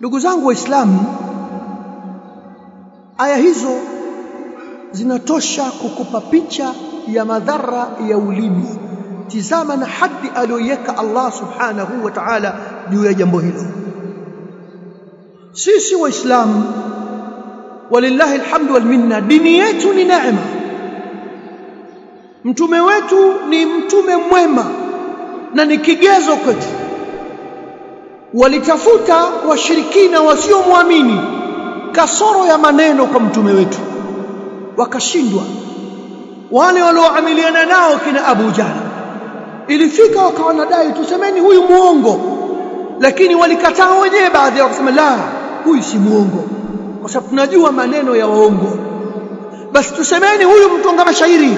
ndugu zangu waislamu aya hizo zinatosha kukupa picha ya madhara ya ulimi. Tizama na hadi aliyoiweka Allah subhanahu wa ta'ala juu ya jambo hilo. Sisi waislamu walillahi alhamdu wal minna dini yetu ni neema. Mtume wetu ni mtume mwema na ni kigezo kwetu walitafuta washirikina wasiomwamini kasoro ya maneno kwa mtume wetu. Wakashindwa. Wale walioamiliana nao kina Abu Jahl. Ilifika wakawa nadai tusemeni huyu muongo. Lakini walikataa wenyewe baadhi yao wakasema la huyu si muongo kwa sababu tunajua maneno ya waongo. Basi tusemeni huyu mtunga mashairi.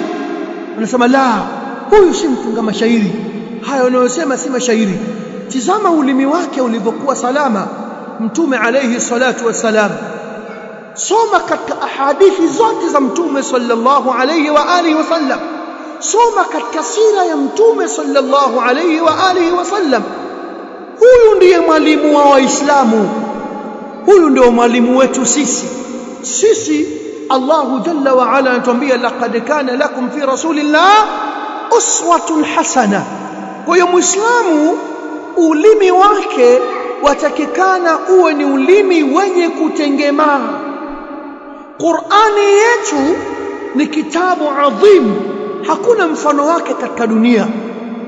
Anasema la huyu si mtunga mashairi. Hayo unayosema si mashairi tizama ulimi wake ulivyokuwa salama. Mtume alayhi salatu wassalam. Soma katika ahadithi zote za mtume sallallahu alayhi wa alihi wasallam. Soma katika sira ya mtume sallallahu alayhi wa alihi wasallam. Huyu ndiye mwalimu wa waislamu. Huyu ndio mwalimu wetu sisi. Sisi Allahu jalla wa ala anatuambia laqad kana lakum fi rasulillah uswatun hasana. Kwa hiyo muislamu ulimi wake watakikana uwe ni ulimi wenye kutengemaa Qur'ani yetu ni kitabu adhim. Hakuna mfano wake katika dunia.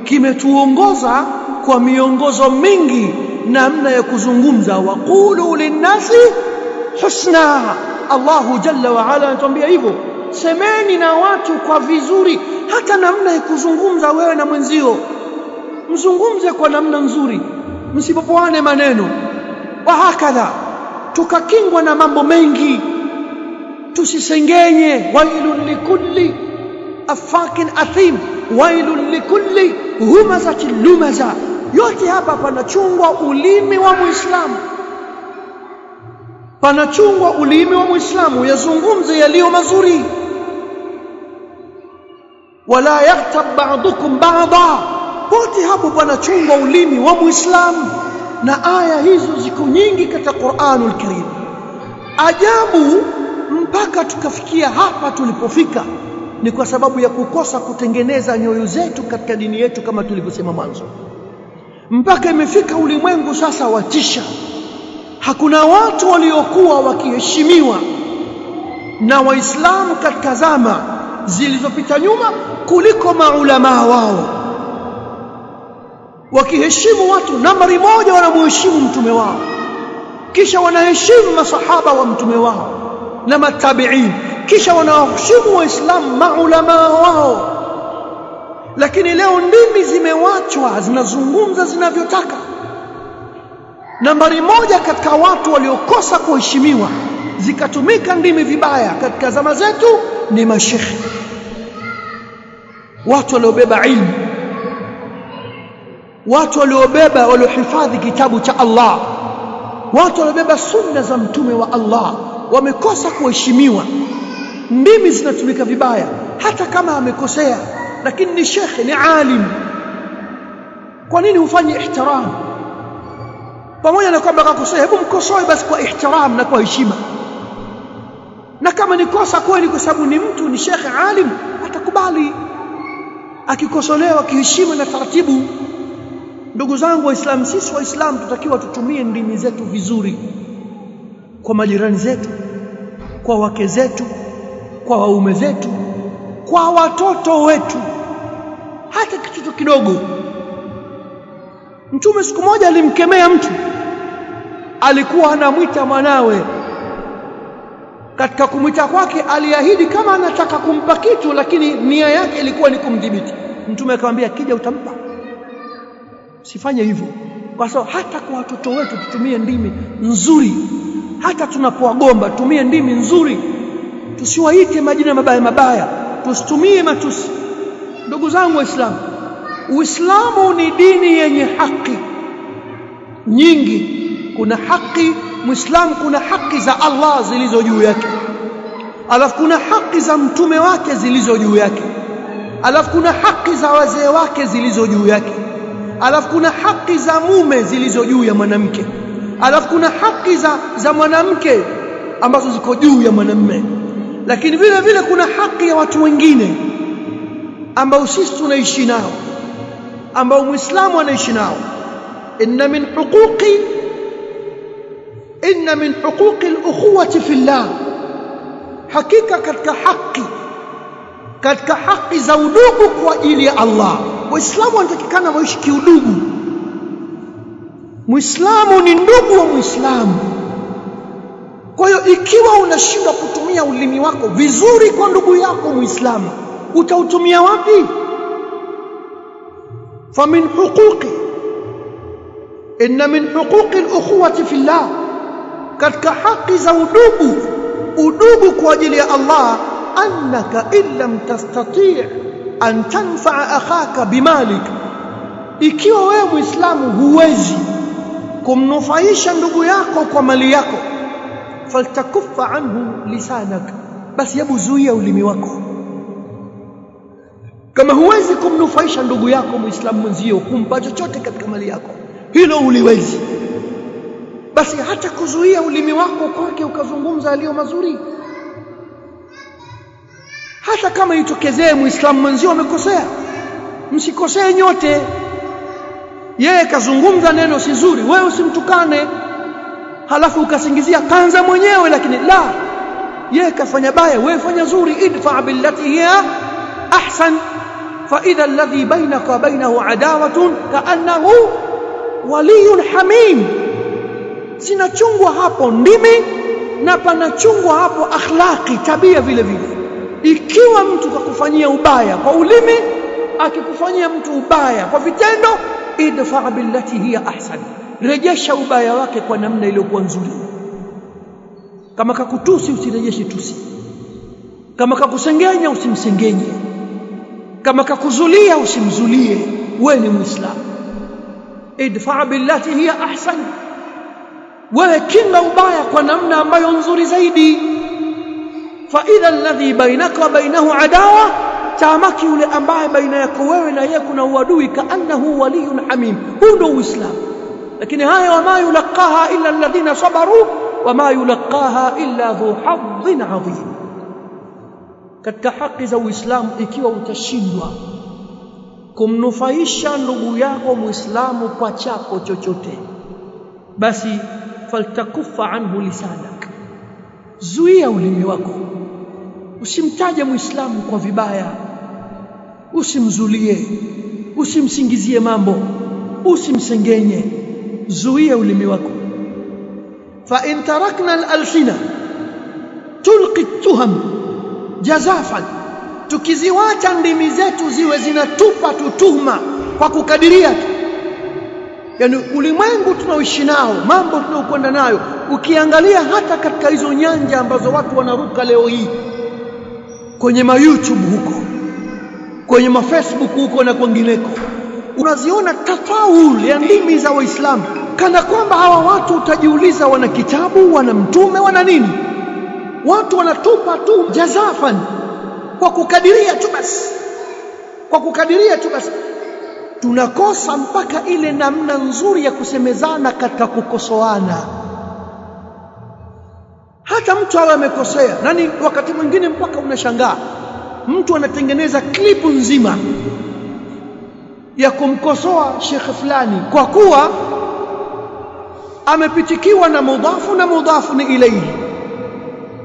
Kimetuongoza kwa miongozo mingi namna ya kuzungumza. Waqulu linnasi husna. Allahu jalla wa ala anatuambia hivyo. Semeni na watu kwa vizuri hata namna ya kuzungumza wewe na mwenzio mzungumze kwa namna nzuri. Msipopoane maneno. Wa hakadha. Tukakingwa na mambo mengi. Tusisengenye. Wailun likulli afakin athim. Wailun likulli humazatin lumaza. Yote hapa panachungwa ulimi wa muislamu. Panachungwa ulimi wa muislamu. Yazungumze yaliyo mazuri. Wala yaktab ba'dukum ba'da pote hapo panachungwa ulimi wa muislamu na aya hizo ziko nyingi katika Qur'anul Karim. Ajabu mpaka tukafikia hapa tulipofika ni kwa sababu ya kukosa kutengeneza nyoyo zetu katika dini yetu kama tulivyosema mwanzo. Mpaka imefika ulimwengu sasa watisha hakuna watu waliokuwa wakiheshimiwa na waislamu katika zama zilizopita nyuma kuliko maulamaa wao wakiheshimu watu nambari moja wanamheshimu mtume wao. Kisha wanaheshimu masahaba wa mtume wao na matabiin. Kisha wanawaheshimu waislamu maulamaa wao. Lakini leo ndimi zimewachwa zinazungumza zinavyotaka. Nambari moja katika watu waliokosa kuheshimiwa zikatumika ndimi vibaya katika zama zetu ni mashekhe. Watu waliobeba ilmu watu waliobeba waliohifadhi kitabu cha Allah. Watu waliobeba sunna za mtume wa Allah. Wamekosa kuheshimiwa. Ndimi zinatumika vibaya hata kama amekosea. Lakini ni shekhe ni alim. Kwa nini ufanye ihtiram? Pamoja na kwamba akakosea hebu mkosoe basi kwa ihtiram na kwa heshima. Na kama ni kosa kweli kwa sababu ni mtu ni shekhe alim atakubali. Akikosolewa kiheshima na taratibu ndugu zangu waislamu sisi waislamu tutakiwa tutumie ndimi zetu vizuri kwa majirani zetu kwa wake zetu kwa waume zetu kwa watoto wetu. Hata kitu kidogo. Mtume siku moja alimkemea mtu. Alikuwa anamwita mwanawe. Katika kumwita kwake aliahidi kama anataka kumpa kitu lakini nia yake ilikuwa ni kumdhibiti. Mtume akamwambia kija utampa sifanye hivyo. Kwa sababu hata kwa watoto wetu tutumie ndimi nzuri. Hata tunapowagomba tumie ndimi nzuri. Tusiwaite majina mabaya mabaya. Tusitumie matusi. Ndugu zangu waislamu uislamu ni dini yenye haki nyingi. Kuna haki muislamu kuna haki za Allah zilizo juu yake. Alafu kuna haki za mtume wake zilizo juu yake. Alafu kuna haki za wazee wake zilizo juu yake alafu kuna haki za mume zilizo juu ya mwanamke. Alafu kuna haki za, za mwanamke ambazo ziko juu ya mwanamme. Lakini vile vile kuna haki ya watu wengine ambao sisi tunaishi nao ambao muislamu anaishi nao. Inna min huquqi inna min huquqi al-ukhuwati fillah. Hakika katika haki katika haki za udugu kwa ajili ya Allah waislamu wanatakikana waishi kiudugu muislamu ni ndugu wa muislamu. Kwa hiyo ikiwa unashindwa kutumia ulimi wako vizuri kwa ndugu yako muislamu utautumia wapi? Famin huquqi. Inna min huquqi al-ukhuwati fillah. Katika haki za udugu udugu kwa ajili ya Allah annaka in lam tastati' an tanfa'a akhaka bimalik. Ikiwa wewe muislamu huwezi kumnufaisha ndugu yako kwa mali yako faltakuffa anhu lisanak. Basi hebu zuia ulimi wako. Kama huwezi kumnufaisha ndugu yako muislamu mwenzio kumpa chochote katika mali yako. Hilo uliwezi. Basi hata kuzuia ulimi wako kwake ukazungumza aliyo mazuri hata kama itokezee muislamu mwenzio amekosea. Msikosee nyote. Yeye kazungumza neno si zuri wewe usimtukane. Halafu ukasingizia kanza mwenyewe lakini la. Yeye kafanya baya wewe fanya zuri. Idfa billati hiya ahsan. Fa idha alladhi bainaka bainahu adawatun kaannahu waliyun hamim. Sinachungwa hapo ndimi na panachungwa hapo akhlaqi tabia vile vile ikiwa mtu kakufanyia ubaya kwa ulimi akikufanyia mtu ubaya kwa vitendo idfa billati hiya ahsan. Rejesha ubaya wake kwa namna iliyokuwa nzuri. Kama kakutusi usirejeshe tusi. Kama kakusengenya usimsengenye. Kama kakuzulia usimzulie. Wewe ni muislamu. Idfa billati hiya ahsan. Wewe kinga ubaya kwa namna ambayo nzuri zaidi فإذا الذي بينك وبينه عداوة تامكي لأنباء بين يكوين يكون ودوي كأنه ولي حميم. هو دو إسلام. لكن هاي وما يلقاها إلا الذين صبروا وما يلقاها إلا ذو حظ عظيم. كالتحق حق ذو إسلام إكي ومتشدوا كم نفايشا نبوياكم إسلام وقاتشاكو تشوتي بس فلتكف عنه لسانك. Zuia ulimi wako. Usimtaje muislamu kwa vibaya. Usimzulie. Usimsingizie mambo. Usimsengenye. Zuia ulimi wako. Fa in tarakna al-alsina tulqi tuham jazafan tukiziwacha ndimi zetu ziwe zinatupa tutuma kwa kukadiria tu yani ulimwengu tunaoishi nao mambo tunaokwenda nayo ukiangalia hata katika hizo nyanja ambazo watu wanaruka leo hii kwenye ma YouTube huko kwenye ma Facebook huko na kwingineko unaziona tafauli ya ndimi za waislamu. Kana kwamba hawa watu utajiuliza wana kitabu wana mtume wana nini? Watu wanatupa tu jazafan kwa kukadiria tu basi kwa kukadiria tu basi tunakosa mpaka ile namna nzuri ya kusemezana katika kukosoana. Hata mtu awe amekosea nani wakati mwingine mpaka unashangaa. Mtu anatengeneza klipu nzima ya kumkosoa shekhe fulani kwa kuwa amepitikiwa na mudhafu na mudhafu ni ilaihi,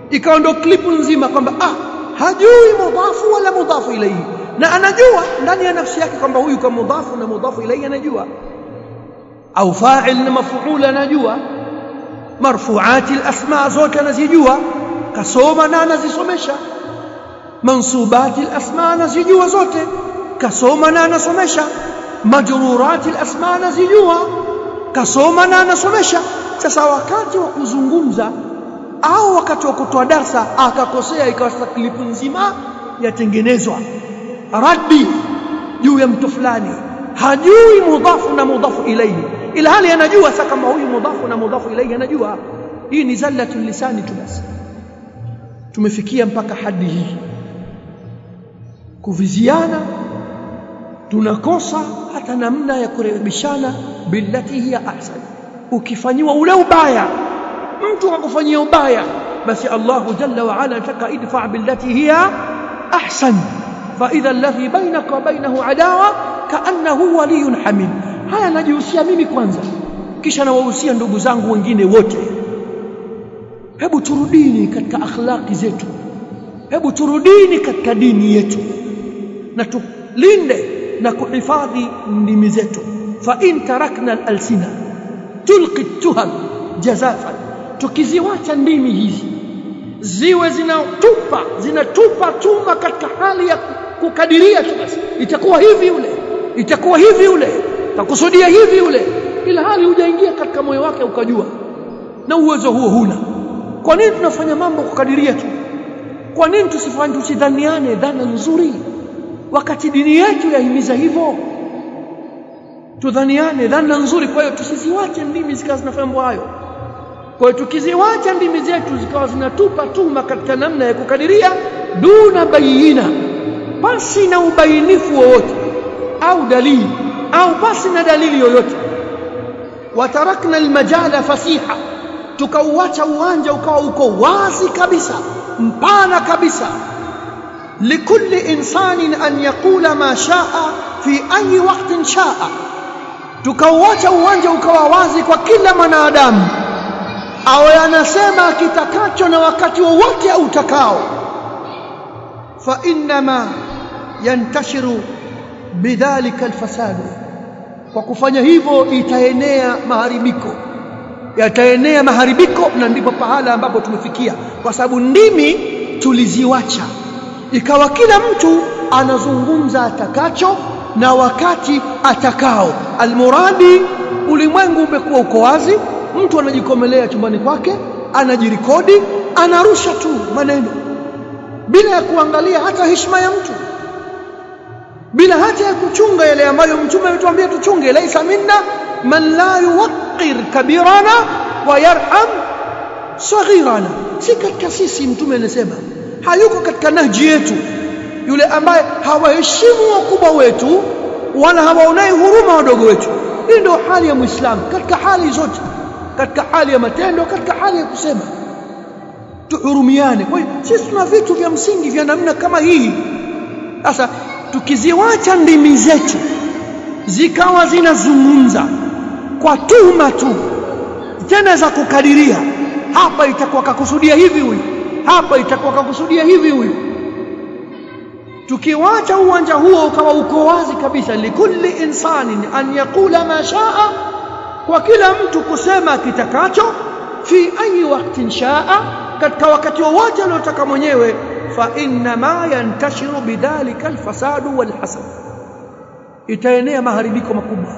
ikawa ndo klipu nzima kwamba ah hajui mudhafu wala mudhafu ilayhi na anajua ndani ya nafsi yake kwamba huyu kwa mudhafu na mudhafu ilayhi anajua. Au fa'il na maf'ul anajua. Marfu'ati al-asma zote anazijua. Kasoma na anazisomesha. Mansubati al-asma anazijua zote. Kasoma na anasomesha. Majrurati al-asma anazijua. Kasoma na anasomesha. Sasa wakati wa kuzungumza au wakati wa kutoa darsa akakosea ikawa klipu nzima yatengenezwa raddi juu ya mtu fulani hajui mudhafu na mudhafu ilayhi ila hali anajua sasa kama huyu mudhafu na mudhafu ilayhi anajua hii ni zallatul lisani tu basi tumefikia mpaka hadi hii kuviziana tunakosa hata namna ya kurekebishana billati hiya ahsan ukifanyiwa ule ubaya mtu akakufanyia ubaya basi Allahu jalla wa ala anataka idfa billati hiya ahsan fa الذي بينك وبينه wa bainahu adawa حميم haya najihusia mimi kwanza. Kisha nawahusia ndugu zangu wengine wote. Hebu turudini katika akhlaqi zetu. Hebu turudini katika dini yetu. Na tulinde na kuhifadhi ndimi zetu. Fa in tarakna al-alsina tulqi tuham jazafan. Tukiziwacha ndimi hizi ziwe zinatupa zinatupa tuma katika hali ya kukadiria tu basi. Itakuwa hivi yule itakuwa hivi yule takusudia hivi yule ila hali hujaingia katika moyo wake ukajua na uwezo huo huna. Kwa nini tunafanya mambo kukadiria tu? Kwa nini tusifanye tusidhaniane dhana nzuri? Wakati dini yetu yahimiza hivyo. Tudhaniane dhana nzuri kwa hiyo tusiziwache ndimi zikawa zinafanya mambo hayo. Kwa hiyo tukiziwacha ndimi zetu zikawa zinatupa tuma katika namna ya kukadiria. Duna bayina pasi na ubainifu wowote au dalili au pasi na dalili yoyote. Watarakna almajala fasiha tukauacha uwanja ukawa uko wazi kabisa mpana kabisa. Likulli insanin an yaqula ma shaa fi ayi waqtin shaa tukauacha uwanja ukawa wazi kwa kila mwanadamu awe anasema kitakacho na wakati wowote autakao fa innama yantashiru bidhalika alfasad kwa kufanya hivyo itaenea maharibiko yataenea maharibiko na ndipo pahala ambapo tumefikia. Kwa sababu ndimi tuliziwacha. Ikawa kila mtu anazungumza atakacho na wakati atakao. Almuradi ulimwengu umekuwa uko wazi. Mtu anajikomelea chumbani kwake anajirikodi anarusha tu maneno. Bila ya kuangalia hata heshima ya mtu bila hata ya kuchunga yale ambayo mtume ametuambia tuchunge. Laisa minna man la yuwaqqir kabirana wa yarham saghirana. Si katika sisi mtume anasema hayuko katika nahji yetu. Yule ambaye hawaheshimu wakubwa wetu wala hawaonai huruma wadogo wetu. Hii ndio hali ya muislamu katika hali zote. Katika hali ya matendo katika hali ya kusema. Tuhurumiane. Kwa hiyo sisi tuna vitu vya msingi vya namna kama hii. Sasa tukiziwacha ndimi zetu zikawa zinazungumza kwa tuhuma tu tena za kukadiria. Hapa itakuwa kakusudia hivi huyu hapa itakuwa kakusudia hivi huyu. Tukiwacha uwanja huo ukawa uko wazi kabisa likulli insanin an yaqula ma shaa kwa kila mtu kusema kitakacho fi ayi waqtin shaa katika wakati wowote aliotaka mwenyewe ma yantashiru bidhalika alfasadu walhasad. Itaenea maharibiko makubwa.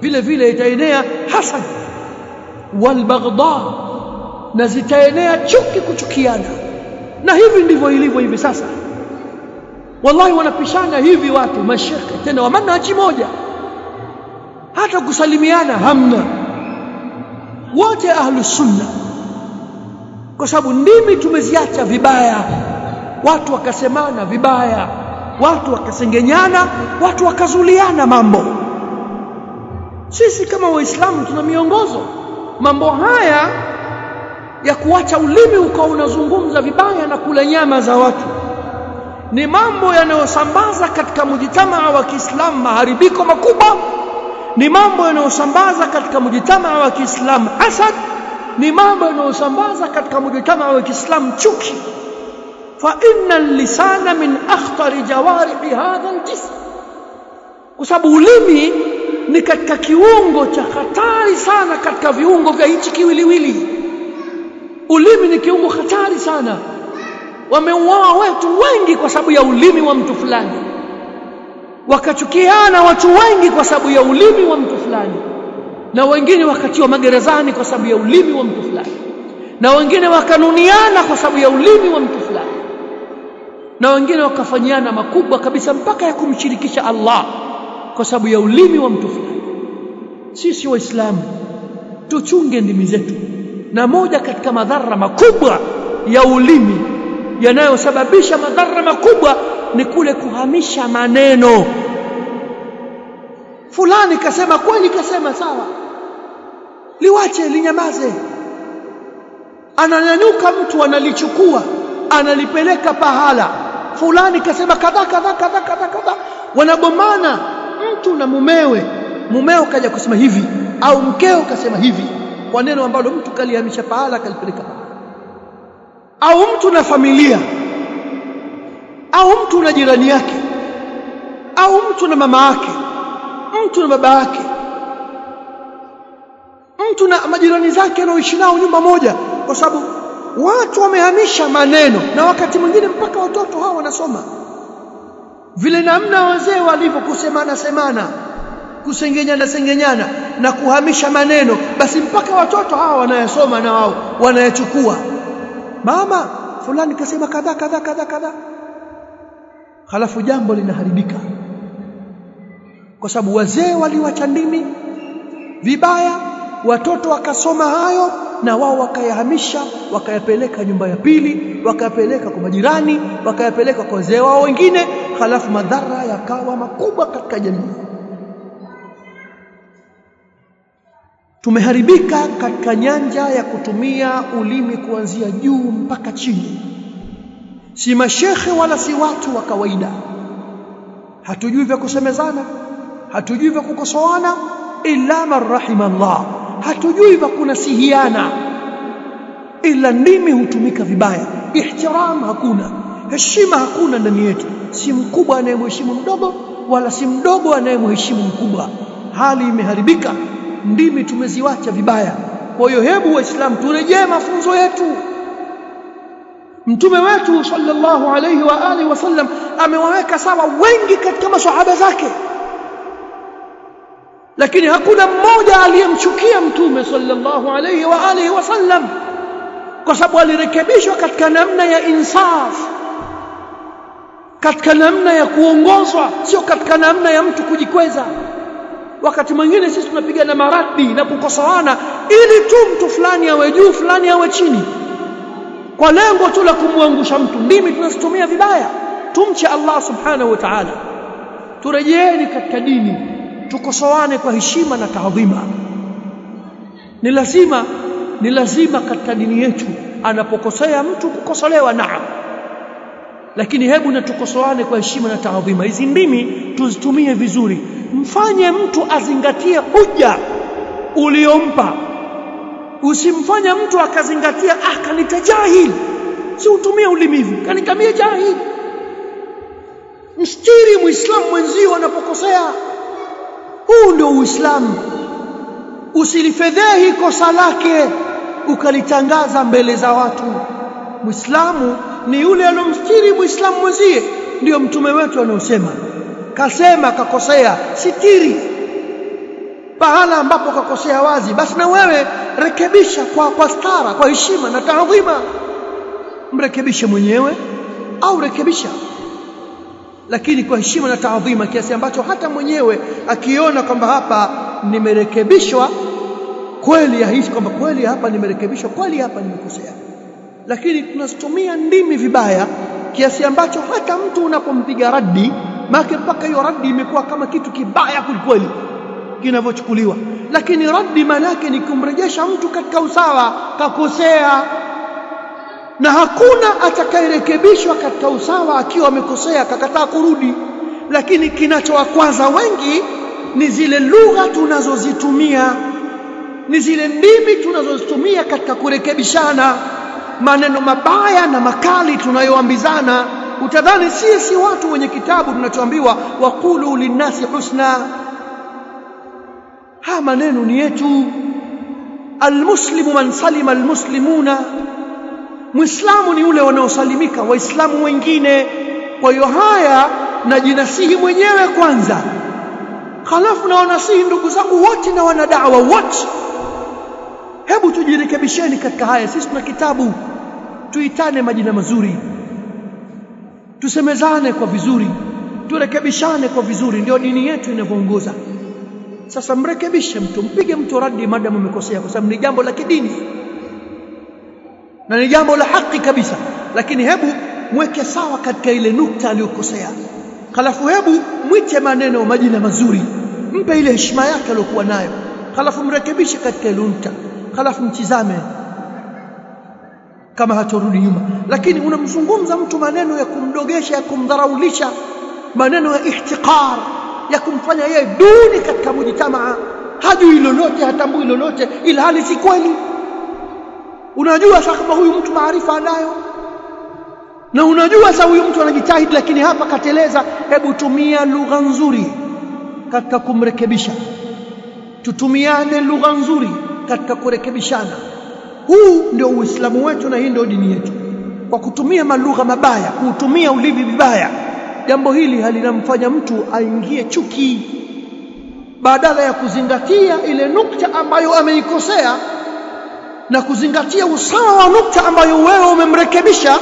Vile vile itaenea hasad walbaghdha na zitaenea chuki kuchukiana. Na hivi ndivyo ilivyo hivi sasa. Wallahi wanapishana hivi watu mashaka tena wa manhaji moja. Hata kusalimiana hamna. Wote ahlus sunna. Kwa sababu ndimi tumeziacha vibaya watu wakasemana vibaya watu wakasengenyana watu wakazuliana mambo. Sisi kama waislamu tuna miongozo. Mambo haya ya kuacha ulimi ukawa unazungumza vibaya na kula nyama za watu ni mambo yanayosambaza katika mujitamaa wa Kiislamu maharibiko makubwa. Ni mambo yanayosambaza katika mujitamaa wa Kiislamu hasad. Ni mambo yanayosambaza katika mujitamaa wa Kiislamu chuki fa inna lisana min akhtari jawarih hadha aljism. Kwa sababu ulimi ni katika kiungo cha hatari sana katika viungo vya hichi kiwiliwili. Ulimi ni kiungo hatari sana. Wameuawa watu wengi kwa sababu ya ulimi wa mtu fulani. Wakachukiana watu wengi kwa sababu ya ulimi wa mtu fulani. Na wengine wakatiwa magerezani kwa sababu ya ulimi wa mtu fulani. Na wengine wakanuniana kwa sababu ya ulimi wa mtu fulani na wengine wakafanyiana makubwa kabisa mpaka ya kumshirikisha Allah kwa sababu ya ulimi wa mtu fulani. Sisi waislamu tuchunge ndimi zetu na moja katika madhara makubwa ya ulimi yanayosababisha madhara makubwa ni kule kuhamisha maneno. Fulani kasema kweli kasema sawa liwache linyamaze. Ananyanyuka mtu analichukua analipeleka pahala fulani kasema kadha kadha kadha kadha kadha wanagombana mtu na mumewe. Mumeo kaja kusema hivi au mkeo kasema hivi kwa neno ambalo mtu kalihamisha pahala kalipeleka au mtu na familia. Au mtu na jirani yake. Au mtu na mama yake. Mtu na baba yake. Mtu na majirani zake anaoishi nao nyumba moja kwa sababu watu wamehamisha maneno na wakati mwingine mpaka watoto hao wanasoma. Vile namna wazee walivyo kusemana semana kusengenyana sengenyana na kuhamisha maneno basi mpaka watoto hawa wanayasoma na wao wanayachukua. Mama fulani kasema kadha kadha kadha kadha halafu jambo linaharibika. Kwa sababu wazee waliwacha ndimi. Vibaya watoto wakasoma hayo na wao wakayahamisha wakayapeleka nyumba ya pili wakayapeleka kwa majirani wakayapeleka kwa wazee wao wengine halafu madhara yakawa makubwa katika jamii. Tumeharibika katika nyanja ya kutumia ulimi kuanzia juu mpaka chini. Si mashehe wala si watu wa kawaida. Hatujui vya kusemezana hatujui vya kukosoana illa man rahima Allah hatujui pa kunasihiana ila ndimi hutumika vibaya. Ihtiram hakuna. Heshima hakuna ndani yetu. Si mkubwa anayemheshimu mdogo wala si mdogo anayemheshimu mkubwa. Hali imeharibika. Ndimi tumeziwacha vibaya. Kwa hiyo hebu waislamu turejee mafunzo yetu. Mtume wetu sallallahu alayhi wa alihi wasallam amewaweka sawa wengi katika maswahaba zake lakini hakuna mmoja aliyemchukia mtume sallallahu alayhi wa alihi wasallam kwa sababu alirekebishwa katika namna ya insaf katika namna ya kuongozwa sio katika namna ya mtu kujikweza. Wakati mwingine sisi tunapigana maradi na kukosoana ili tu mtu fulani awe juu fulani awe chini. Kwa lengo tu la kumwangusha mtu. Ndimi tunazitumia vibaya. Tumche Allah subhanahu wa ta'ala. Turejeeni katika dini tukosoane kwa heshima na taadhima. Ni lazima ni lazima katika dini yetu anapokosea mtu kukosolewa naam. Lakini hebu na tukosoane kwa heshima na taadhima. Hizi ndimi tuzitumie vizuri. Mfanye mtu azingatie huja uliompa. Usimfanye mtu akazingatia ah kanita jahil si utumie ulimivu kanikamie jahili. Mstiri muislamu mwenzio anapokosea huu ndio uislamu. Usilifedhehi kosa lake ukalitangaza mbele za watu. Muislamu ni yule alomstiri muislamu mwenzie. Ndio mtume wetu anaosema. Kasema kakosea sitiri. Pahala ambapo kakosea wazi basi na wewe rekebisha kwa kwa stara kwa heshima na taadhima. Mrekebishe mwenyewe au rekebisha lakini kwa heshima na taadhima kiasi ambacho hata mwenyewe akiona kwamba hapa nimerekebishwa kweli yahisi kwamba kweli hapa nimerekebishwa kweli hapa nimekosea. Lakini tunazitumia ndimi vibaya kiasi ambacho hata mtu unapompiga raddi maana mpaka hiyo raddi imekuwa kama kitu kibaya kulikweli kinavyochukuliwa. Lakini raddi maana ni kumrejesha mtu katika usawa kakosea na hakuna atakayerekebishwa katika usawa akiwa amekosea akakataa kurudi. Lakini kinachowakwaza wengi ni zile lugha tunazozitumia ni zile ndimi tunazozitumia katika kurekebishana maneno mabaya na makali tunayoambizana. Utadhani sisi si watu wenye kitabu tunachoambiwa waqulu linnasi husna. Haya maneno ni yetu. Almuslimu man salima almuslimuna muislamu ni ule wanaosalimika waislamu wengine. Kwa hiyo haya najinasihi mwenyewe kwanza. Halafu na wanasihi ndugu zangu wote na wanadawa wote. Hebu tujirekebisheni katika haya sisi tuna kitabu. Tuitane majina mazuri. Tusemezane kwa vizuri. Turekebishane kwa vizuri ndio dini yetu inavyoongoza. Sasa mrekebishe mtu mpige mtu radi madamu umekosea kwa sababu ni jambo la kidini na ni jambo la haki kabisa. Lakini hebu mweke sawa katika ile nukta aliyokosea. Halafu hebu mwite maneno majina mazuri. Mpe ile heshima yake aliyokuwa nayo. Halafu mrekebishe katika ile nukta. Halafu mtizame kama hatorudi nyuma. Lakini unamzungumza mtu maneno ya kumdogesha ya kumdharaulisha maneno ya ihtiqar ya kumfanya yeye duni katika mujitamaa hajui lolote hatambui lolote ila hali si kweli unajua sasa kama huyu mtu maarifa anayo. Na unajua sasa huyu mtu anajitahidi lakini hapa kateleza hebu tumia lugha nzuri katika kumrekebisha. Tutumiane lugha nzuri katika kurekebishana. Huu ndio uislamu wetu na hii ndio dini yetu. Kwa kutumia malugha mabaya kuutumia ulivi vibaya jambo hili halinamfanya mtu aingie chuki. Badala ya kuzingatia ile nukta ambayo ameikosea na kuzingatia usawa wa nukta ambayo wewe umemrekebisha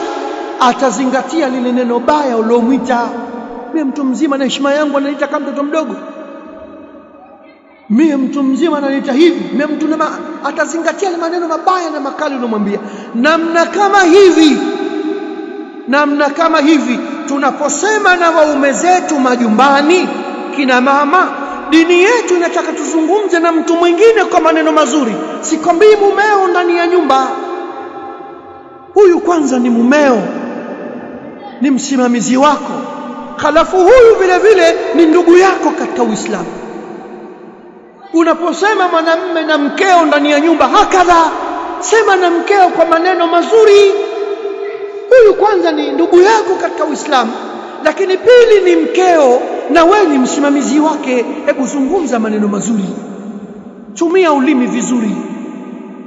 atazingatia lile neno baya uliomwita mimi mtu mzima na heshima yangu ananiita kama mtoto mdogo. Mimi mtu mzima ananiita hivi. Mimi mtu nama, atazingatia ile maneno mabaya na makali uliomwambia. Namna kama hivi namna kama hivi tunaposema na waume zetu majumbani kina mama dini yetu inataka tuzungumze na mtu mwingine kwa maneno mazuri. Sikwambii mumeo ndani ya nyumba. Huyu kwanza ni mumeo ni msimamizi wako. Halafu huyu vile vile ni ndugu yako katika Uislamu. Unaposema mwanamme na mkeo ndani ya nyumba hakadha. Sema na mkeo kwa maneno mazuri. Huyu kwanza ni ndugu yako katika Uislamu lakini pili ni mkeo na wewe ni msimamizi wake. Hebu zungumza maneno mazuri. Tumia ulimi vizuri.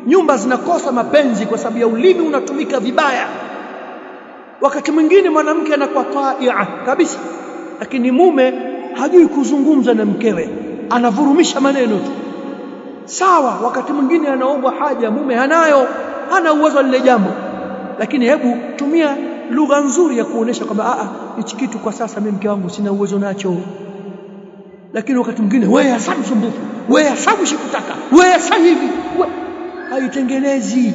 Nyumba zinakosa mapenzi kwa sababu ya ulimi unatumika vibaya. Wakati mwingine mwanamke anakuwa taia kabisa lakini mume hajui kuzungumza na mkewe. Anavurumisha maneno tu. Sawa wakati mwingine anaombwa haja mume hanayo hana uwezo lile jambo. Lakini hebu tumia lugha nzuri ya kuonesha kwamba a hichi kitu kwa sasa mimi mke wangu sina uwezo nacho. Lakini wakati mwingine wewe hasa sumbufu wewe hasa shikutaka wewe hasa hivi haitengenezi.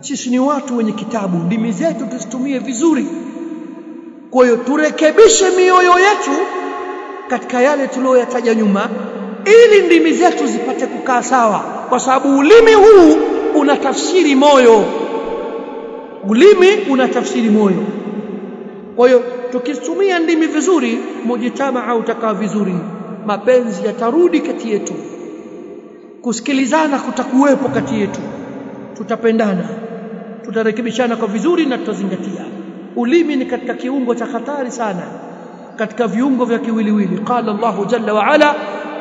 Sisi ni watu wenye kitabu ndimi zetu tuzitumie vizuri. Kwa hiyo turekebishe mioyo yetu katika yale tuliyoyataja nyuma ili ndimi zetu zipate kukaa sawa. Kwa sababu ulimi huu una tafsiri moyo ulimi unatafsiri moyo. Kwa hiyo tukitumia ndimi vizuri mujitamaa utakaa vizuri. Mapenzi yatarudi kati yetu. Kusikilizana kutakuwepo kati yetu. Tutapendana. Tutarekebishana kwa vizuri na tutazingatia. Ulimi ni katika kiungo cha hatari sana. Katika viungo vya kiwiliwili. Qala Allahu jalla wa ala.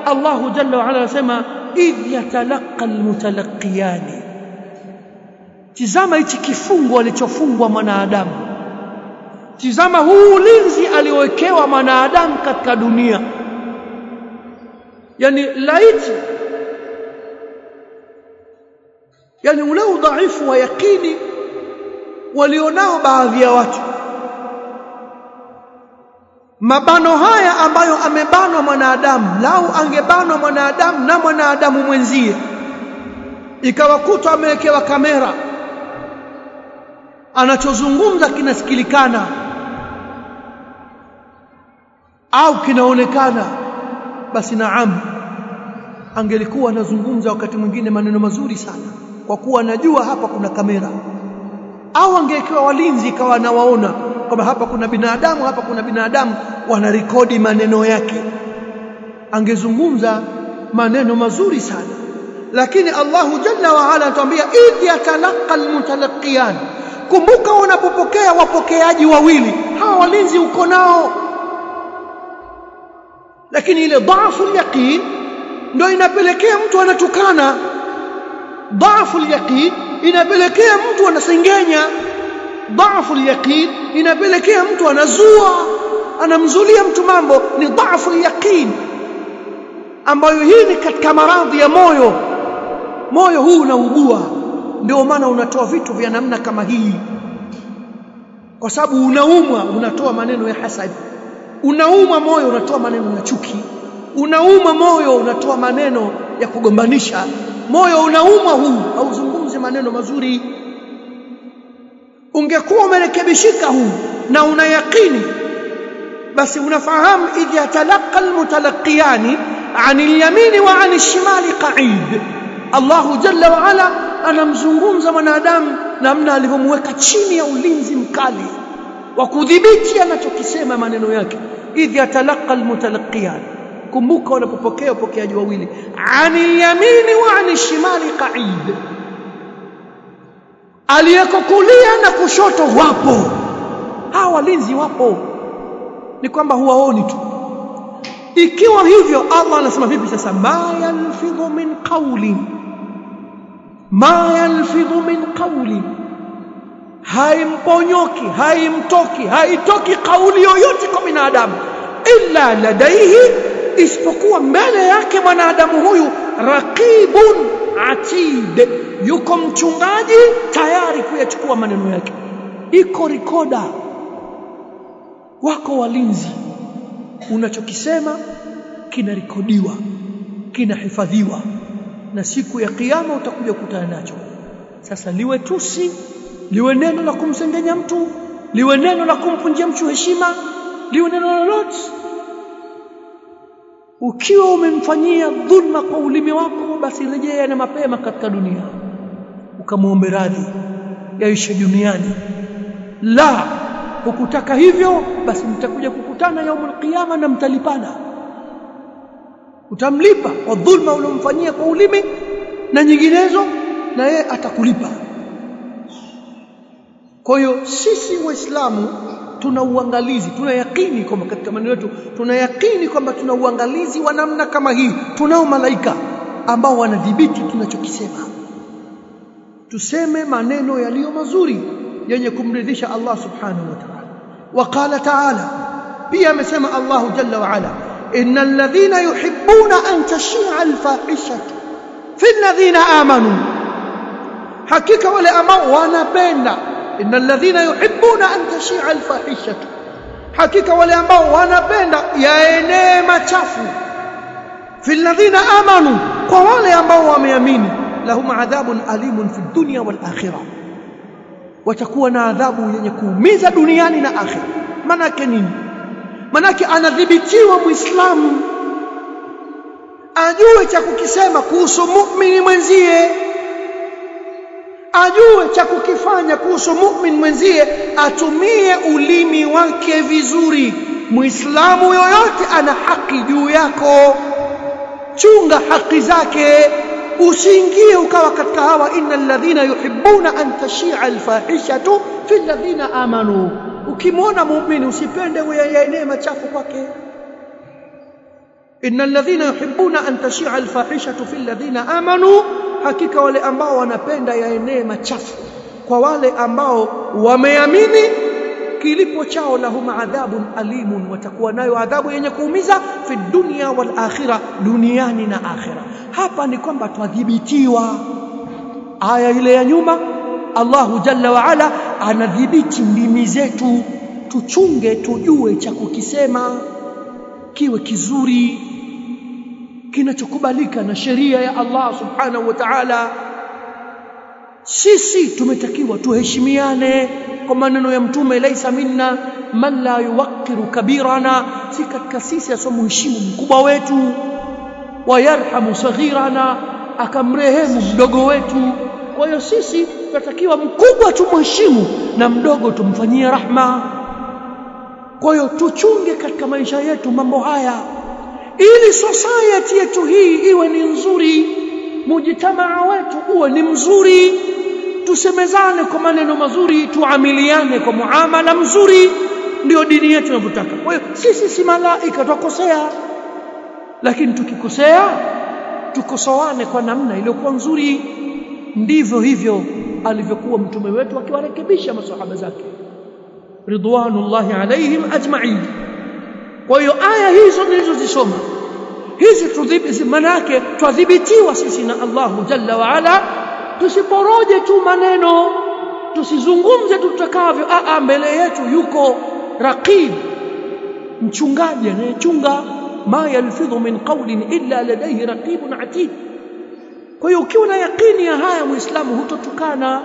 Allahu jalla wa ala anasema idh yatalaqa almutalaqiyani tizama hichi kifungo alichofungwa mwanadamu. Tizama huu ulinzi aliowekewa mwanadamu katika dunia. Yani laiti yani ule udhaifu wa yakini walionao baadhi ya watu. Mabano haya ambayo amebanwa mwanadamu lau angebanwa mwanadamu na mwanadamu mwenzie ikawakuta amewekewa kamera anachozungumza kinasikilikana au kinaonekana basi naam angelikuwa anazungumza wakati mwingine maneno mazuri sana kwa kuwa anajua hapa kuna kamera. Au angewekewa walinzi kawa anawaona kwamba hapa kuna binadamu hapa kuna binadamu wanarekodi maneno yake. Angezungumza maneno mazuri sana. Lakini Allahu jalla wa ala anatuambia idh yatalaqa almutalaqiyan kumbuka unapopokea wapokeaji wawili. Hawa walinzi uko nao. Lakini ile dhaafu yaqin ndio inapelekea mtu anatukana. Dhaafu yaqin inapelekea mtu anasengenya. Dhaafu yaqin inapelekea mtu anazua anamzulia mtu mambo. Ni dhaafu yaqin ambayo hii ni katika maradhi ya moyo. Moyo huu unaugua ndio maana unatoa vitu vya namna kama hii. Kwa sababu unaumwa unatoa maneno ya hasadi. Unaumwa moyo unatoa maneno ya chuki. Unaumwa moyo unatoa maneno ya kugombanisha. Moyo unaumwa huu hauzungumzi maneno mazuri. Ungekuwa umerekebishika huu na una yakini basi unafahamu idha talaqa almutalaqiyani an alyamini wa an shimali qa'id Allahu jalla wa ala anamzungumza mwanadamu namna alivyomweka chini ya ulinzi mkali wa kudhibiti anachokisema maneno yake. Idh yatalaqa almutalaqiyan kumbuka wanapopokea upokeaji wawili. Ani yamini wa ani shimali qa'id. Aliyeko kulia na kushoto wapo. Hawa walinzi wapo. Ni kwamba huwaoni tu. Ikiwa hivyo Allah anasema vipi sasa? Ma yanfidhu min qawli ma yalfidhu min qawli. Haimponyoki haimtoki haitoki kauli yoyote kwa binadamu. Illa ladaihi isipokuwa mbele yake mwanadamu huyu raqibun atid. Yuko mchungaji tayari kuyachukua maneno yake. Iko rikoda. Wako walinzi. Unachokisema kinarekodiwa kinahifadhiwa na siku ya kiyama utakuja kukutana nacho. Sasa liwe tusi liwe neno la kumsengenya mtu liwe neno la kumpunjia mtu heshima liwe neno lolote. Ukiwa umemfanyia dhulma kwa ulimi wako basi rejea na mapema katika dunia. Ukamwombe radhi yaishe duniani. La ukutaka hivyo basi mtakuja kukutana yaumul qiyama na mtalipana utamlipa kwa dhulma uliomfanyia kwa ulimi na nyinginezo na yeye atakulipa. Kwa hiyo sisi waislamu tuna uangalizi tuna yakini kwamba katika maneno yetu tuna yakini kwamba tuna uangalizi wa namna kama hii. Tunao malaika ambao wanadhibiti tunachokisema. Tuseme maneno yaliyo mazuri yenye kumridhisha Allah subhanahu wa ta'ala. Waqala ta'ala pia amesema Allahu jalla wa ala إن الذين يحبون أن تشيع الفاحشة في الذين آمنوا. حقيقة ولا أمر وأنا بينا. إن الذين يحبون أن تشيع الفاحشة. حقيقة ولا أمر وأنا بينا. يا إنما تشافوا. في الذين آمنوا. قوالي أمر وميامين لهم عذاب أليم في الدنيا والآخرة. وتكون عذاب يكون ميزة دنيانا آخر منا كنين manake anadhibitiwa muislamu. Ajue cha kukisema kuhusu mumini mwenzie. Ajue cha kukifanya kuhusu muumini mwenzie atumie ulimi wake vizuri. Muislamu yoyote ana haki juu yako. Chunga haki zake usiingie ukawa katika hawa innal ladhina yuhibbuna an tashia alfahishatu fil ladhina amanu. Ukimwona muumini usipende uyaenee machafu kwake. Innal ladhina yuhibbuna an tashia alfahishatu fil ladhina amanu hakika wale ambao wanapenda yaenee machafu kwa wale ambao wameamini kilipo chao lahum adhabun alimun watakuwa nayo adhabu yenye kuumiza fi dunya wal akhirah duniani na akhira hapa ni kwamba twadhibitiwa. Aya ile ya nyuma Allahu jalla wa ala anadhibiti ndimi zetu. Tuchunge tujue cha kukisema. Kiwe kizuri kinachokubalika na sheria ya Allah subhanahu wa ta'ala sisi tumetakiwa tuheshimiane. Kwa maneno ya mtume laisa minna man la yuwaqqiru kabirana. Si katika sisi asomheshimu mkubwa wetu wayarhamu saghirana akamrehemu mdogo wetu. Kwa hiyo sisi tunatakiwa mkubwa tumheshimu na mdogo tumfanyie rahma. Kwa hiyo tuchunge katika maisha yetu mambo haya ili society yetu hii iwe ni nzuri mujitamaa wetu uwe ni mzuri. Tusemezane kwa maneno mazuri tuamiliane kwa muamala mzuri. Ndio dini yetu inavyotaka. Kwa hiyo sisi si malaika twakosea. Lakini tukikosea tukosoane kwa namna iliyokuwa nzuri. Ndivyo hivyo alivyokuwa mtume wetu akiwarekebisha masahaba zake. Ridwanullahi alaihim ajma'in. Kwa hiyo aya hizo nilizozisoma hizi manake twadhibitiwa sisi na Allahu jalla wa ala. Tusiporoje tu maneno tusizungumze tutakavyo. A mbele yetu yuko raqib mchungaji anayechunga ma yalfidhu min qawlin illa ladayhi raqibun atid. Kwa hiyo ukiwa na yakini ya haya muislamu hutotukana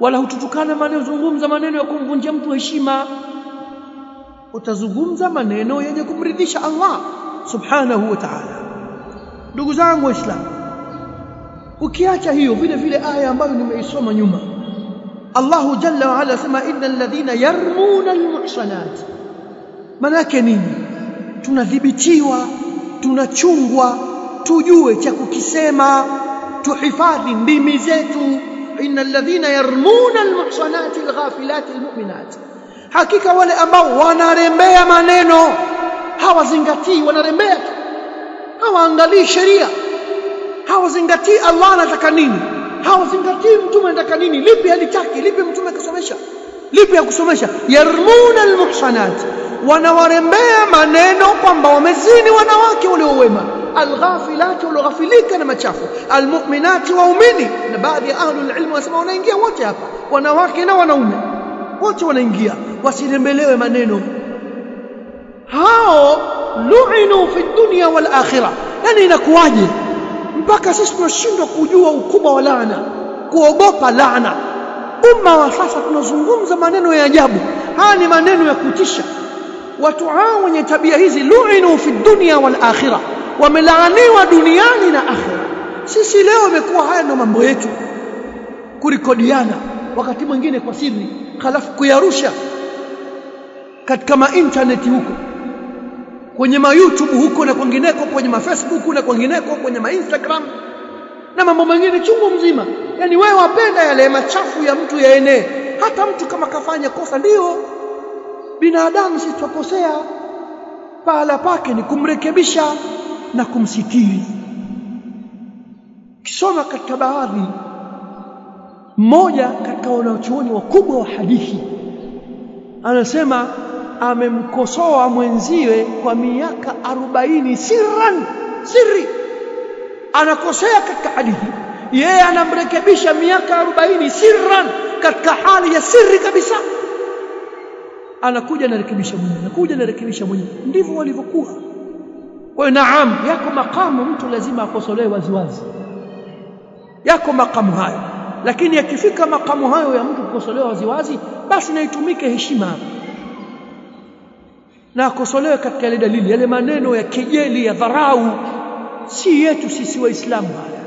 wala hutotukana maneno zungumza maneno ya kumvunjia mtu heshima. Utazungumza maneno yenye kumridhisha Allah subhanahu wa ta'ala. Ndugu zangu waislamu ukiacha hiyo vile vile aya ambayo nimeisoma nyuma Allahu jalla wa ala sema innal ladhina yarmuna almuhsanat. Manake nini? Tunadhibitiwa tunachungwa tujue cha kukisema tuhifadhi ndimi zetu. Innal ladhina yarmuna almuhsanat alghafilat almu'minat. Hakika wale ambao wanarembea maneno hawazingatii wanarembea tu. Hawaangalii sheria. Hawazingatii Allah anataka nini. Hawazingatii mtume anataka nini. Lipi halitaki? Lipi mtume akasomesha lipi ya kusomesha yarmuna almuhsanat. Wanawarembea maneno kwamba wamezini wanawake waliowema alghafilati walioghafilika na machafu. Almu'minati waumini. Na baadhi ya ahlul ilmu wanasema wanaingia wote hapa. Wanawake na wanaume. Wote wanaingia. Wasirembelewe maneno hao lu'inu fi dunya wal akhirah. Yani inakuwaje? Mpaka sisi tunashindwa kujua ukubwa wa laana kuogopa laana. Umma wa sasa tunazungumza maneno ya ajabu. Haya ni maneno ya kutisha. Watu hao wenye tabia hizi lu'inu fi dunya wal akhirah. Wamelaaniwa duniani na akhira sisi leo imekuwa haya ndo mambo yetu. Kurikodiana. Wakati mwingine kwa siri halafu kuyarusha katika internet huko kwenye ma YouTube huko na kwingineko kwenye ma Facebook na kwingineko kwenye ma Instagram na mambo mengine chungu mzima. Yani wewe wapenda yale machafu ya mtu yaenee. Hata mtu kama kafanya kosa ndio. Binadamu si tukosea pahala pake ni kumrekebisha na kumsitiri kisoma katika baadhi mmoja katika wanachuoni wakubwa wa hadithi anasema amemkosoa mwenziwe kwa miaka 40 sirran siri anakosea katika hadithi yeye anamrekebisha miaka 40 sirran katika hali ya siri kabisa. Anakuja anarekebisha mwenyewe anakuja anarekebisha mwenyewe. Ndivyo walivyokuwa. Kwa naam yako makamu mtu lazima akosolewe waziwazi. Yako makamu hayo. Lakini yakifika makamu hayo ya mtu kukosolewa waziwazi basi naitumike heshima na akosolewe katika ile dalili yale maneno ya kejeli ya dharau. Si yetu sisi waislamu haya.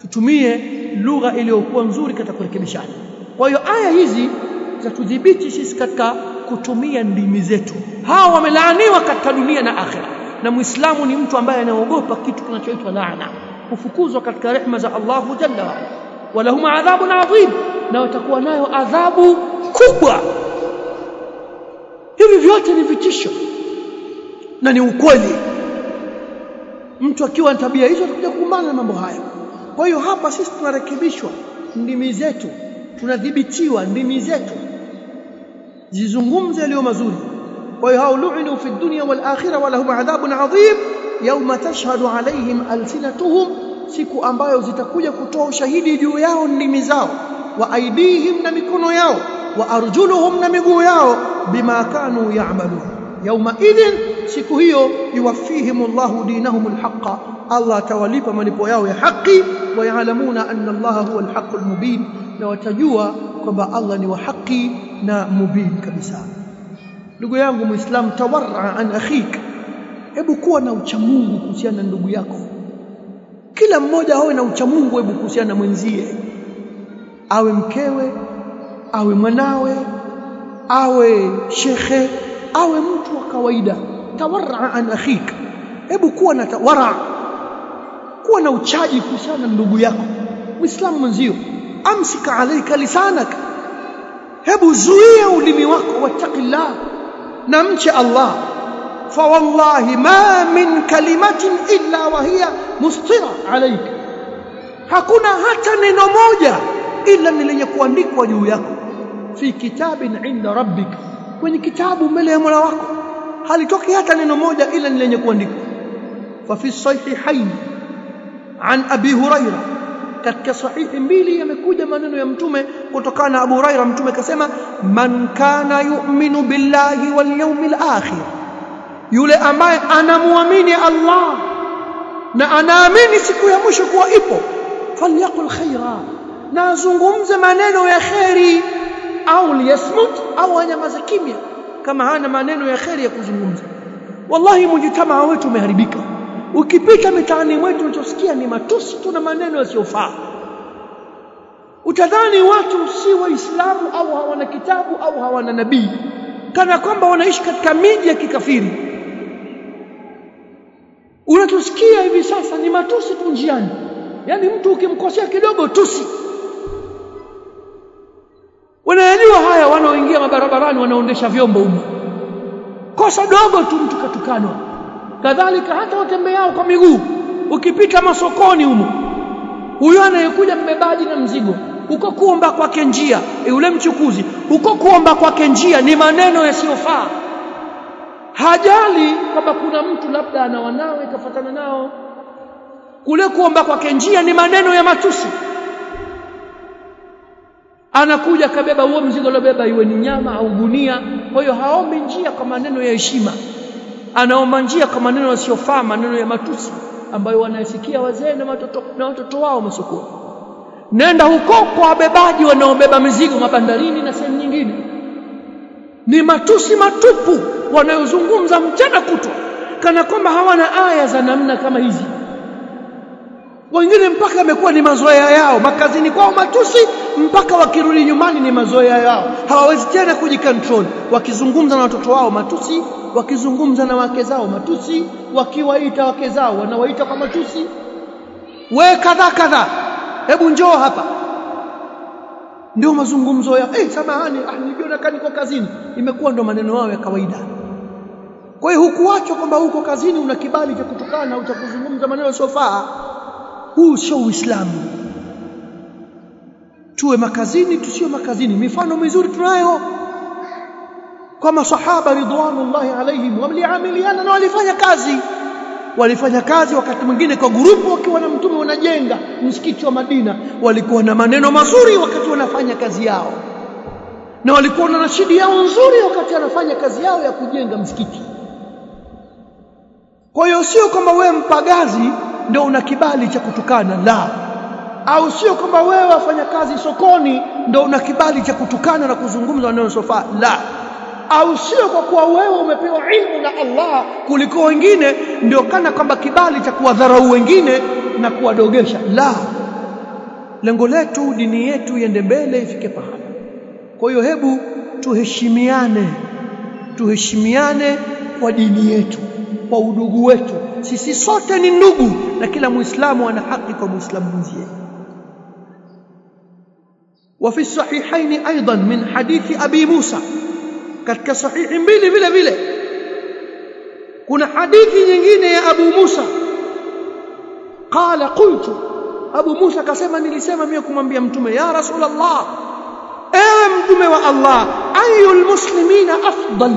Tutumie lugha iliyokuwa nzuri katika kurekebishana. Kwa hiyo aya hizi zatudhibiti sisi katika kutumia ndimi zetu. Hawa wamelaaniwa katika dunia na akhira na muislamu ni mtu ambaye anaogopa kitu kinachoitwa laana. Kufukuzwa katika rehema za Allahu jalla wa ala. Walahum adhabun adhim. Na watakuwa nayo adhabu kubwa vyote ni vitisho. Na ni ukweli. Mtu akiwa na tabia hizo atakuja kukumbana na mambo haya kwa hiyo hapa sisi tunarekebishwa. Ndimi zetu tunadhibitiwa ndimi zetu. Zizungumze yaliyo mazuri. Kwa hiyo hao lu'inu fi dunya wal akhirah wa lahum adhabun adhim yawma tashhadu alaihim alsinatuhum siku ambayo zitakuja kutoa ushahidi juu yao ndimi zao wa aidihim na mikono yao وأرجلهم نمجو ياو بما كانوا يعملون. يومئذ سكهيو يوفيهم الله دينهم الحق الله توليب من بوياو حق ويعلمون أن الله هو الحق المبين لو تجوا كما الله نو حقي نا مبين كبسا ndugu yangu muislam tawaraa an akhik. Hebu kuwa na uchamungu kuhusiana na ndugu yako. Kila mmoja awe na uchamungu hebu kuhusiana mwenzie. Awe mkewe awe mwanawe awe shekhe awe mtu wa kawaida. Tawarra an akhik. Hebu kuwa na tawara kuwa na uchaji kuhusiana na ndugu yako. Muislamu mwenzio amsika alaika lisanak. Hebu zuia ulimi wako wattaqillah na mche Allah. Fa wallahi ma min kalimatin illa wa hiya mustira alaika hakuna hata neno moja ila ni lenye kuandikwa juu yako في كتاب عند ربك. وين كتاب مليء مولا وكو هل توقي حتى نينو موجة إلا لن يكون ففي الصحيحين عن أبي هريرة. كتك صحيح ميلي يمكوجه منن يا متومة. كتوكان أبو هريرة متومة كسمه من كان يؤمن بالله واليوم الآخر. يولي اما أنا مؤمن الله. na anaamini siku ya mwisho kuwa ipo falyakul khaira na azungumze maneno ya kheri au liyasmut au anyamaze kimya. Kama hana maneno ya kheri ya kuzungumza. Wallahi mujitamaa wetu umeharibika. Ukipita mitaani mwetu unachosikia ni matusi tu na maneno yasiyofaa. Utadhani watu si waislamu au hawana kitabu au hawana nabii. Kana kwamba wanaishi katika miji ya kikafiri. Unatusikia hivi sasa ni matusi tu njiani. Yaani mtu ukimkosea kidogo tusi wanayajua haya wanaoingia mabarabarani wanaondesha vyombo huko kosa dogo tu mtu katukanwa kadhalika hata watembeao kwa miguu ukipita masokoni humo huyo anayekuja mbebaji na mzigo uko kuomba kwake njia yule mchukuzi uko kuomba kwake njia ni maneno yasiyofaa. Hajali kwamba kuna mtu labda ana wanawe kafatana nao. Kule kuomba kwake njia ni maneno ya matusi anakuja akabeba huo mzigo aliobeba iwe ni nyama au gunia. Kwa hiyo haombi njia kwa maneno ya heshima. Anaomba njia kwa maneno yasiyofaa maneno ya matusi ambayo wanayasikia wazee na watoto na watoto wao masokoni. Nenda huko kwa wabebaji wanaobeba mizigo mabandarini na sehemu nyingine. Ni matusi matupu wanayozungumza mchana kutwa kana kwamba hawana aya za namna kama hizi wengine mpaka amekuwa ni mazoea yao. Makazini kwao matusi mpaka wakirudi nyumbani ni mazoea yao. Hawawezi tena kujikontrol wakizungumza na watoto wao matusi wakizungumza na wake zao matusi wakiwaita wake zao wanawaita kwa matusi. We kadha kadha hebu njoo hapa. Ndio mazungumzo ya eh samahani ah nilijiona kani kwa kazini. Imekuwa ndo maneno yao ya kawaida. Kwa hiyo hukuachwa kwamba huko kazini una kibali cha kutukana au cha kuzungumza maneno yasiyofaa huu sio uislamu. Tuwe makazini tusio makazini. Mifano mizuri tunayo. Kwa masahaba ridwanullahi alaihim waliamiliana na walifanya kazi. Walifanya kazi wakati mwingine kwa grupu wakiwa na mtume wanajenga msikiti wa Madina. Walikuwa na maneno mazuri wakati wanafanya kazi yao. Na walikuwa na nashidi yao nzuri wakati wanafanya kazi yao ya kujenga msikiti. Kwa hiyo sio kwamba wewe mpagazi ndio una kibali cha kutukana la. Au sio kwamba wewe wafanya kazi sokoni ndio una kibali cha kutukana na kuzungumza maneno sofa la. Au sio kwa kuwa wewe umepewa ilmu na Allah kuliko wengine ndio kana kwamba kibali cha kuwadharau wengine na kuwadogesha la. Lengo letu dini yetu iende mbele ifike pahala. Kwa hiyo hebu tuheshimiane tuheshimiane kwa dini yetu kwa udugu wetu sisi sote ni ndugu na kila muislamu ana haki kwa muislamu mwenzie وفي الصحيحين ايضا من حديث ابي موسى katika sahihi mbili vile vile kuna hadithi nyingine ya Abu Musa qala qultu Abu Musa akasema nilisema mimi kumwambia mtume ya Rasulullah ewe mtume wa Allah ayul muslimina afdal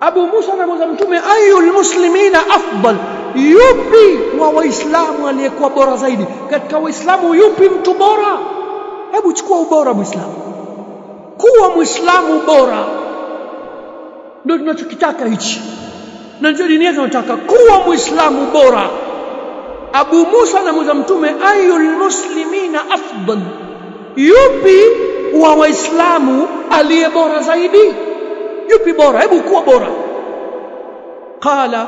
Abu Musa anamuuliza mtume ayul muslimina afdal? Yupi wa waislamu aliyekuwa bora zaidi? Katika waislamu yupi mtu bora? Hebu chukua ubora muislamu. Kuwa muislamu bora ndio tunachokitaka hichi. Na ndio dini yetu inataka kuwa muislamu bora. Abu Musa anamuuliza mtume ayul muslimina afdal? Yupi wa waislamu aliye bora zaidi yupi bora? Hebu kuwa bora. Qala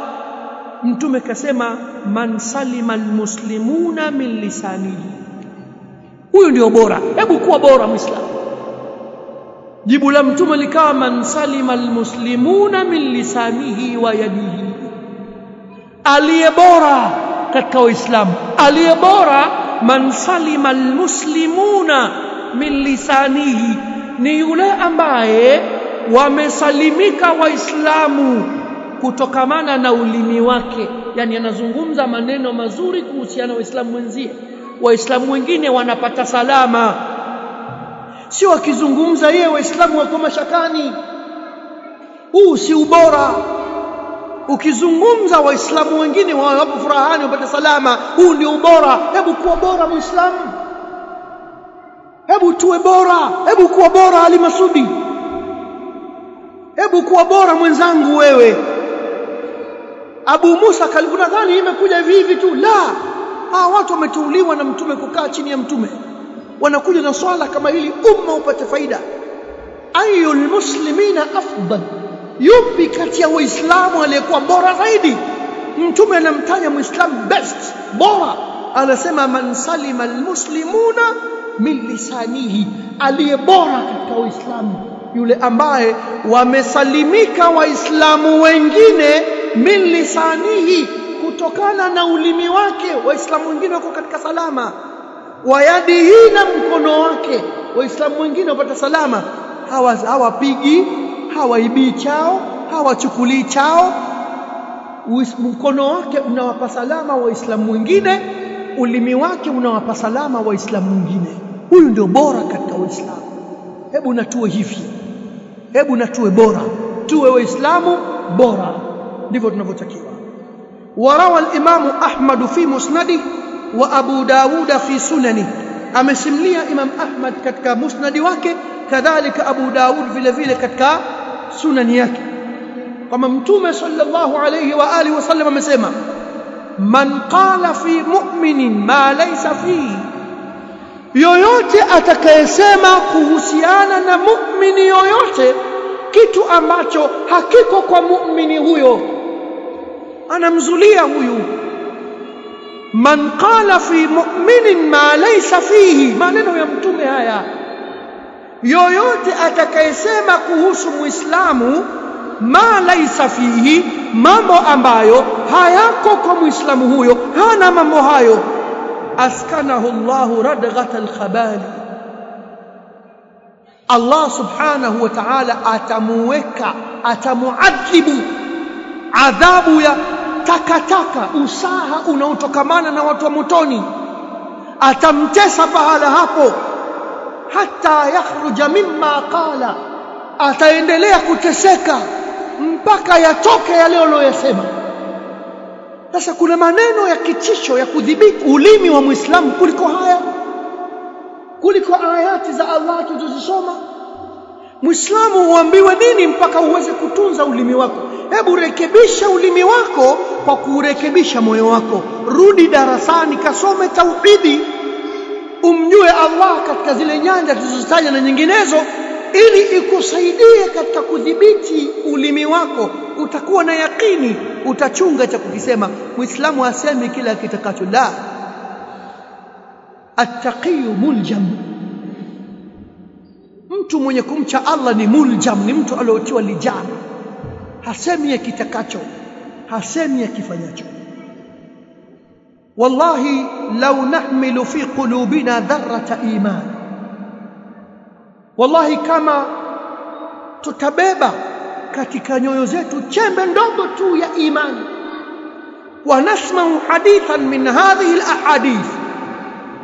mtume kasema man salima almuslimuna min lisanihi. Huyu ndio bora. Hebu kuwa bora muislamu jibu la mtume likawa man salima almuslimuna min lisanihi wa yadihi. Aliye bora katika uislamu. Aliye bora man salima almuslimuna min lisanihi. Ni yule ambaye wamesalimika waislamu kutokamana na ulimi wake. Yani anazungumza maneno mazuri kuhusiana na waislamu wenzie. Waislamu wengine wanapata salama. Sio akizungumza yeye waislamu wako mashakani. Huu si ubora. Ukizungumza waislamu wengine wapo furahani wapata salama. Huu ni ubora. Hebu kuwa bora muislamu. Hebu tuwe bora. Hebu kuwa bora ali masudi hebu kuwa bora mwenzangu wewe. Abu Musa kalibunadhani imekuja hivi hivi tu. La hawa watu wameteuliwa na mtume kukaa chini ya mtume. Wanakuja na swala kama hili umma upate faida. Ayu muslimina afdal? Yupi kati ya waislamu aliyekuwa bora zaidi? Mtume anamtaja muislamu best bora. Anasema man salima almuslimuna min lisanihi. Aliye bora katika waislamu yule ambaye wamesalimika waislamu wengine min lisanihi kutokana na ulimi wake. Waislamu wengine wako katika salama wayadihi na mkono wake. Waislamu wengine wapata salama hawapigi hawaibii chao hawachukulii chao. Mkono wake unawapa salama waislamu wengine ulimi wake unawapa salama waislamu wengine. Huyu ndio bora katika waislamu hebu natuwe hivi hebu natuwe bora tuwe waislamu bora ndivyo tunavyotakiwa warawa al-imamu ahmad fi musnadi wa abu dauda fi sunani amesimlia imam ahmad katika musnadi wake kadhalika abu daud vile vile katika sunani yake kama mtume sallallahu alayhi wa alihi wasallam amesema man qala fi mu'minin ma laysa fihi yoyote atakayesema kuhusiana na mu'mini yoyote kitu ambacho hakiko kwa mu'mini huyo anamzulia huyu. Man qala fi mu'minin ma laysa fihi maneno ya mtume haya. Yoyote atakayesema kuhusu muislamu ma laysa fihi mambo ambayo hayako kwa muislamu huyo hana mambo hayo askanahu Allahu radghat al-khabali Allah subhanahu wa ta'ala atamuweka atamuadhibu adhabu ya takataka usaha unaotokamana na watu wa motoni. atamtesa pahala hapo hata yakhruja mimma qala ataendelea kuteseka mpaka yatoke yale aliyosema sasa kuna maneno ya kitisho ya kudhibiti ulimi wa Muislamu kuliko haya kuliko ayati za Allah tulizosoma Muislamu uambiwe nini mpaka uweze kutunza ulimi wako? Hebu rekebisha ulimi wako kwa kurekebisha moyo wako. Rudi darasani kasome tauhidi. Umjue Allah katika zile nyanja tulizozitaja na nyinginezo ili ikusaidie katika kudhibiti ulimi wako utakuwa na yakini utachunga cha kukisema. Muislamu asemi kila kitakacho la. Attaqiyu muljam. Mtu mwenye kumcha Allah ni muljam ni mtu aliotiwa lijam. Hasemi ya kitakacho hasemi ya kifanyacho. Wallahi lau nahmilu fi qulubina dharrata iman wallahi kama tutabeba katika nyoyo zetu chembe ndogo tu ya imani. Wanasmau hadithan min hadhihi alahadith.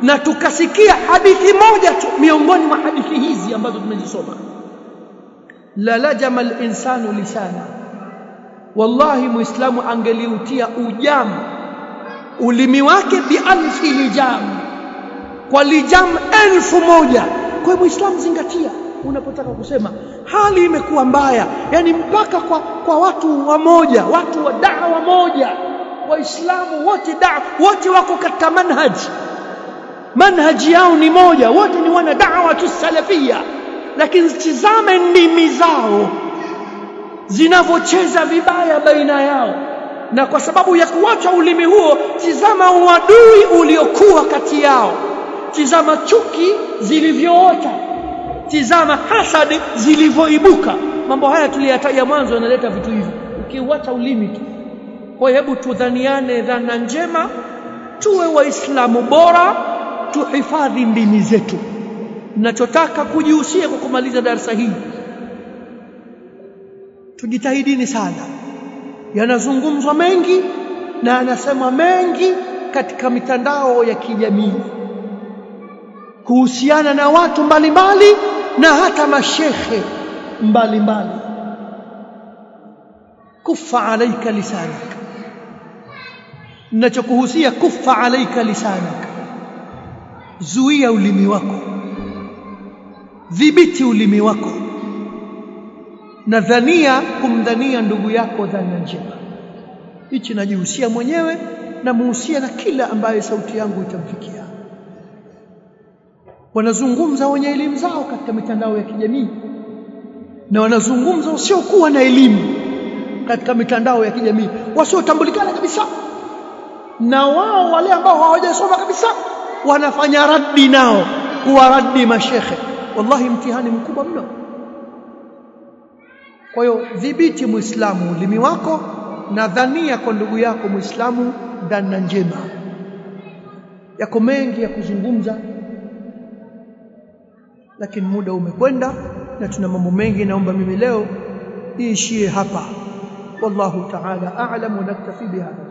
Na tukasikia hadithi moja tu miongoni mwa hadithi hizi ambazo tumezisoma. La lajama alinsanu lisana. Wallahi muislamu angeliutia ujamu ulimi wake bialfi lijam kwa lijam elfu moja kwa hiyo muislamu zingatia unapotaka kusema. Hali imekuwa mbaya. Yani mpaka kwa, kwa watu wamoja watu wa da'wa moja. Waislamu wote da'wa wote wako katika manhaji manhaji yao ni moja wote ni wana da'wa tusalafia lakini tizame ndimi zao. Zinavyocheza vibaya baina yao. Na kwa sababu ya kuacha ulimi huo tizama uadui uliokuwa kati yao tizama chuki zilivyoota. Tizama hasadi zilivyoibuka. Mambo haya tuliyataja mwanzo yanaleta vitu hivi ukiuacha ulimi tu. Kwa hebu tudhaniane dhana njema tuwe waislamu bora tuhifadhi ndimi zetu. Ninachotaka kujihusia kwa kumaliza darasa hili tujitahidini sana. Yanazungumzwa mengi na yanasemwa mengi katika mitandao ya kijamii kuhusiana na watu mbalimbali na hata mashekhe mbalimbali. Kufa alaika lisanak. Nachokuhusia kufa alaika lisanak. Zuia ulimi wako. Dhibiti ulimi wako. Na dhania kumdhania ndugu yako dhania njema. Hichi najihusia mwenyewe na muhusia na kila ambaye sauti yangu itamfikia wanazungumza wenye elimu zao katika mitandao ya kijamii. Na wanazungumza wasiokuwa na elimu katika mitandao ya kijamii. Wasiotambulikana kabisa. Na wao wale ambao hawajasoma kabisa wanafanya raddi nao kuwa raddi mashekhe wallahi mtihani mkubwa mno. Kwa hiyo dhibiti muislamu ulimi wako na dhania kwa ndugu yako muislamu dhana njema. Yako mengi ya kuzungumza lakini muda umekwenda na tuna mambo mengi naomba mimi leo iishie hapa. Wallahu ta'ala a'lam wa naktafi bihadha